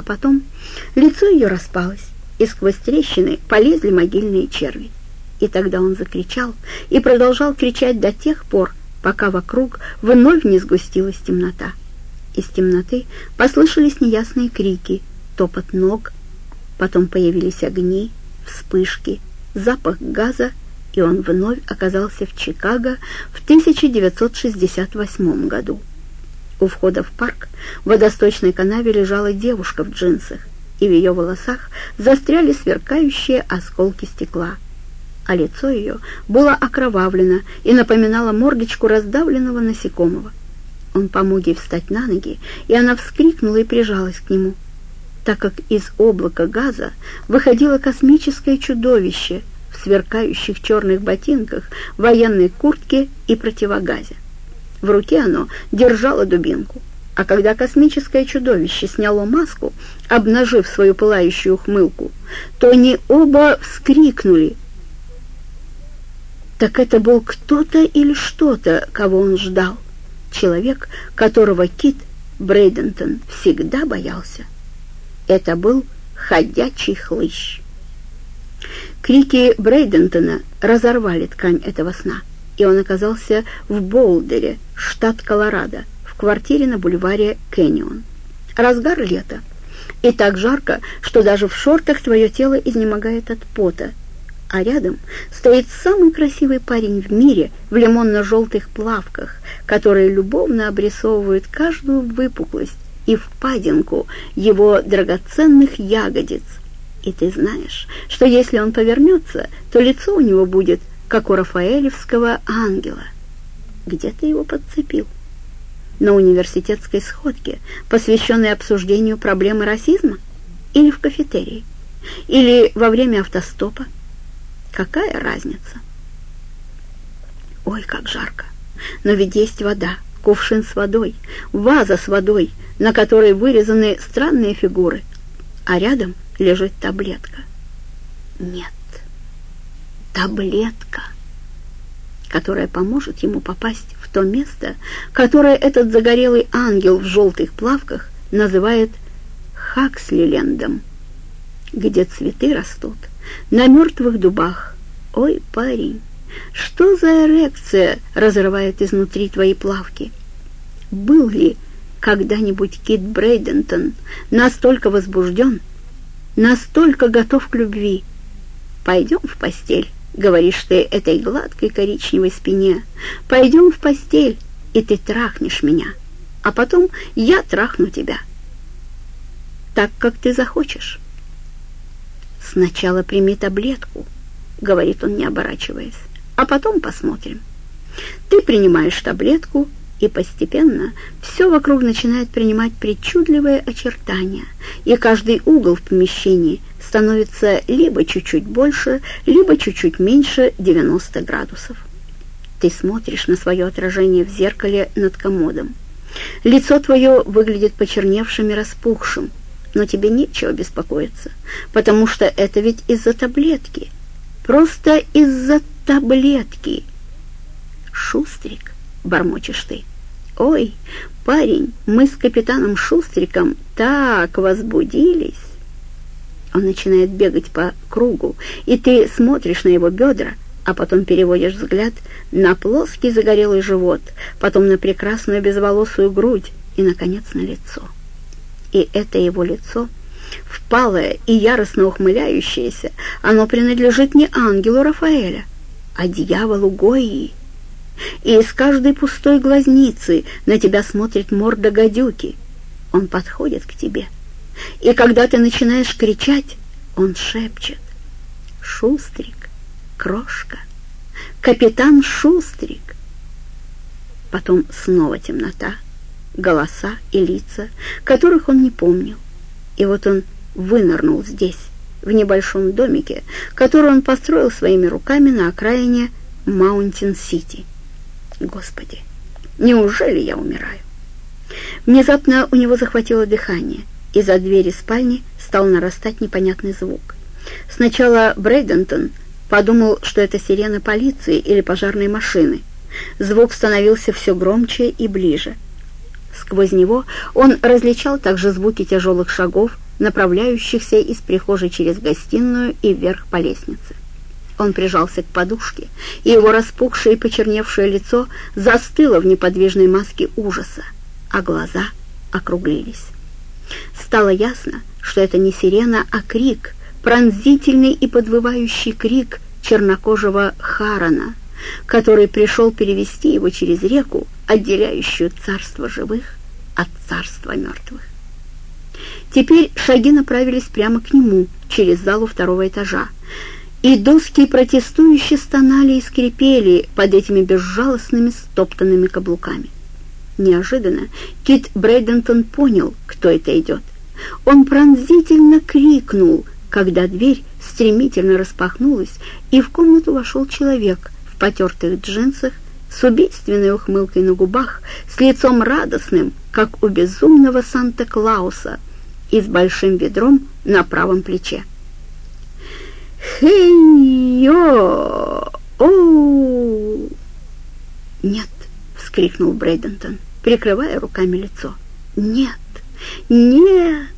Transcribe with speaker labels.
Speaker 1: А потом лицо ее распалось, и сквозь трещины полезли могильные черви. И тогда он закричал и продолжал кричать до тех пор, пока вокруг вновь не сгустилась темнота. Из темноты послышались неясные крики, топот ног, потом появились огни, вспышки, запах газа, и он вновь оказался в Чикаго в 1968 году. У входа в парк в водосточной канаве лежала девушка в джинсах, и в ее волосах застряли сверкающие осколки стекла, а лицо ее было окровавлено и напоминало мордочку раздавленного насекомого. Он помог ей встать на ноги, и она вскрикнула и прижалась к нему, так как из облака газа выходило космическое чудовище в сверкающих черных ботинках, военной куртке и противогазе. В руке оно держало дубинку. А когда космическое чудовище сняло маску, обнажив свою пылающую ухмылку, то они оба вскрикнули. Так это был кто-то или что-то, кого он ждал. Человек, которого Кит Брейдентон всегда боялся. Это был ходячий хлыщ. Крики Брейдентона разорвали ткань этого сна и он оказался в Болдере, штат Колорадо, в квартире на бульваре Кэннион. Разгар лета. И так жарко, что даже в шортах твое тело изнемогает от пота. А рядом стоит самый красивый парень в мире в лимонно-желтых плавках, которые любовно обрисовывают каждую выпуклость и впадинку его драгоценных ягодиц. И ты знаешь, что если он повернется, то лицо у него будет как у рафаэлевского ангела. Где ты его подцепил? На университетской сходке, посвященной обсуждению проблемы расизма? Или в кафетерии? Или во время автостопа? Какая разница? Ой, как жарко! Но ведь есть вода, кувшин с водой, ваза с водой, на которой вырезаны странные фигуры, а рядом лежит таблетка. Нет таблетка, которая поможет ему попасть в то место, которое этот загорелый ангел в желтых плавках называет Хакслилендом, где цветы растут на мертвых дубах. Ой, парень, что за эрекция разрывает изнутри твои плавки? Был ли когда-нибудь Кит Брейдентон настолько возбужден, настолько готов к любви? Пойдем в постель говоришь ты этой гладкой коричневой спине, пойдем в постель, и ты трахнешь меня, а потом я трахну тебя. Так, как ты захочешь. Сначала прими таблетку, говорит он, не оборачиваясь, а потом посмотрим. Ты принимаешь таблетку, и постепенно все вокруг начинает принимать причудливые очертания, и каждый угол в помещении становится либо чуть-чуть больше, либо чуть-чуть меньше 90 градусов. Ты смотришь на свое отражение в зеркале над комодом. Лицо твое выглядит почерневшим и распухшим, но тебе нечего беспокоиться, потому что это ведь из-за таблетки. Просто из-за таблетки. Шустрик, бормочешь ты. Ой, парень, мы с капитаном Шустриком так возбудились. Он начинает бегать по кругу, и ты смотришь на его бедра, а потом переводишь взгляд на плоский загорелый живот, потом на прекрасную безволосую грудь и, наконец, на лицо. И это его лицо, впалое и яростно ухмыляющееся, оно принадлежит не ангелу Рафаэля, а дьяволу Гои. И из каждой пустой глазницы на тебя смотрит морда гадюки. Он подходит к тебе — и когда ты начинаешь кричать, он шепчет «Шустрик, крошка, капитан Шустрик». Потом снова темнота, голоса и лица, которых он не помнил. И вот он вынырнул здесь, в небольшом домике, который он построил своими руками на окраине Маунтин-Сити. Господи, неужели я умираю? Внезапно у него захватило дыхание — из-за двери спальни стал нарастать непонятный звук. Сначала Брейдентон подумал, что это сирена полиции или пожарной машины. Звук становился все громче и ближе. Сквозь него он различал также звуки тяжелых шагов, направляющихся из прихожей через гостиную и вверх по лестнице. Он прижался к подушке, и его распухшее и почерневшее лицо застыло в неподвижной маске ужаса, а глаза округлились. Стало ясно, что это не сирена, а крик, пронзительный и подвывающий крик чернокожего Харана, который пришел перевести его через реку, отделяющую царство живых от царства мертвых. Теперь шаги направились прямо к нему, через залу второго этажа, и доски протестующие стонали и скрипели под этими безжалостными стоптанными каблуками. Неожиданно Кит Брейдентон понял, кто это идет. Он пронзительно крикнул, когда дверь стремительно распахнулась, и в комнату вошел человек в потертых джинсах, с убийственной ухмылкой на губах, с лицом радостным, как у безумного Санта-Клауса, и с большим ведром на правом плече. «Хей-йо! Оу!» «Нет!» — вскрикнул Брейдентон, прикрывая руками лицо. «Нет! Нет!»